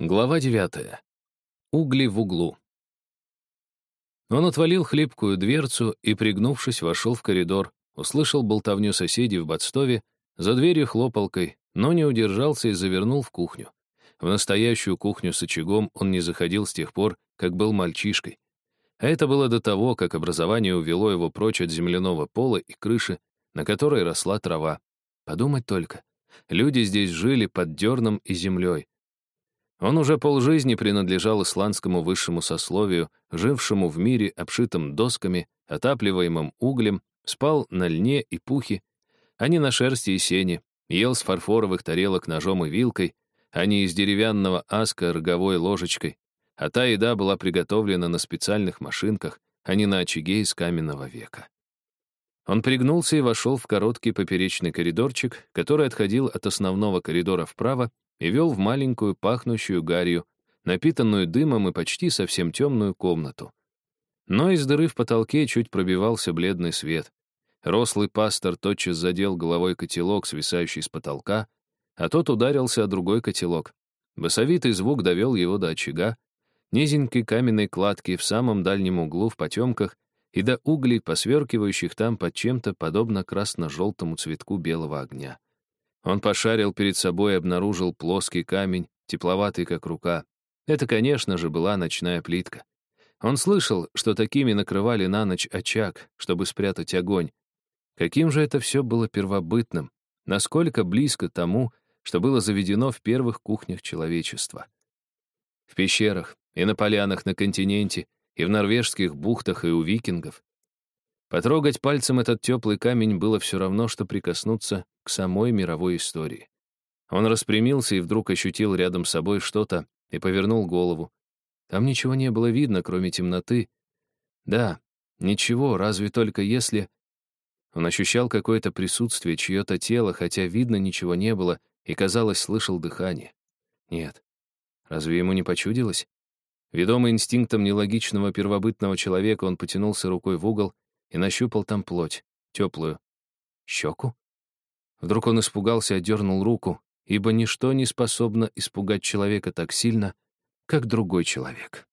Глава девятая. Угли в углу. Он отвалил хлипкую дверцу и, пригнувшись, вошел в коридор, услышал болтовню соседей в Бадстове, за дверью хлопалкой, но не удержался и завернул в кухню. В настоящую кухню с очагом он не заходил с тех пор, как был мальчишкой. А это было до того, как образование увело его прочь от земляного пола и крыши, на которой росла трава. Подумать только. Люди здесь жили под дерном и землей, он уже полжизни принадлежал исландскому высшему сословию, жившему в мире, обшитым досками, отапливаемым углем, спал на льне и пухе, а не на шерсти и сене, ел с фарфоровых тарелок ножом и вилкой, а не из деревянного аска роговой ложечкой, а та еда была приготовлена на специальных машинках, а не на очаге из каменного века. Он пригнулся и вошел в короткий поперечный коридорчик, который отходил от основного коридора вправо и вел в маленькую, пахнущую гарью, напитанную дымом и почти совсем темную комнату. Но из дыры в потолке чуть пробивался бледный свет. Рослый пастор тотчас задел головой котелок, свисающий с потолка, а тот ударился о другой котелок. Басовитый звук довел его до очага, низенькой каменной кладки в самом дальнем углу в потемках и до углей, посверкивающих там под чем-то подобно красно-желтому цветку белого огня. Он пошарил перед собой и обнаружил плоский камень, тепловатый, как рука. Это, конечно же, была ночная плитка. Он слышал, что такими накрывали на ночь очаг, чтобы спрятать огонь. Каким же это все было первобытным, насколько близко тому, что было заведено в первых кухнях человечества. В пещерах и на полянах на континенте, и в норвежских бухтах и у викингов. Потрогать пальцем этот теплый камень было все равно, что прикоснуться к самой мировой истории. Он распрямился и вдруг ощутил рядом с собой что-то и повернул голову. Там ничего не было видно, кроме темноты. Да, ничего, разве только если... Он ощущал какое-то присутствие, чье-то тело, хотя видно ничего не было, и, казалось, слышал дыхание. Нет. Разве ему не почудилось? Ведомый инстинктом нелогичного первобытного человека, он потянулся рукой в угол и нащупал там плоть, теплую. Щеку? Вдруг он испугался отдернул руку, ибо ничто не способно испугать человека так сильно, как другой человек.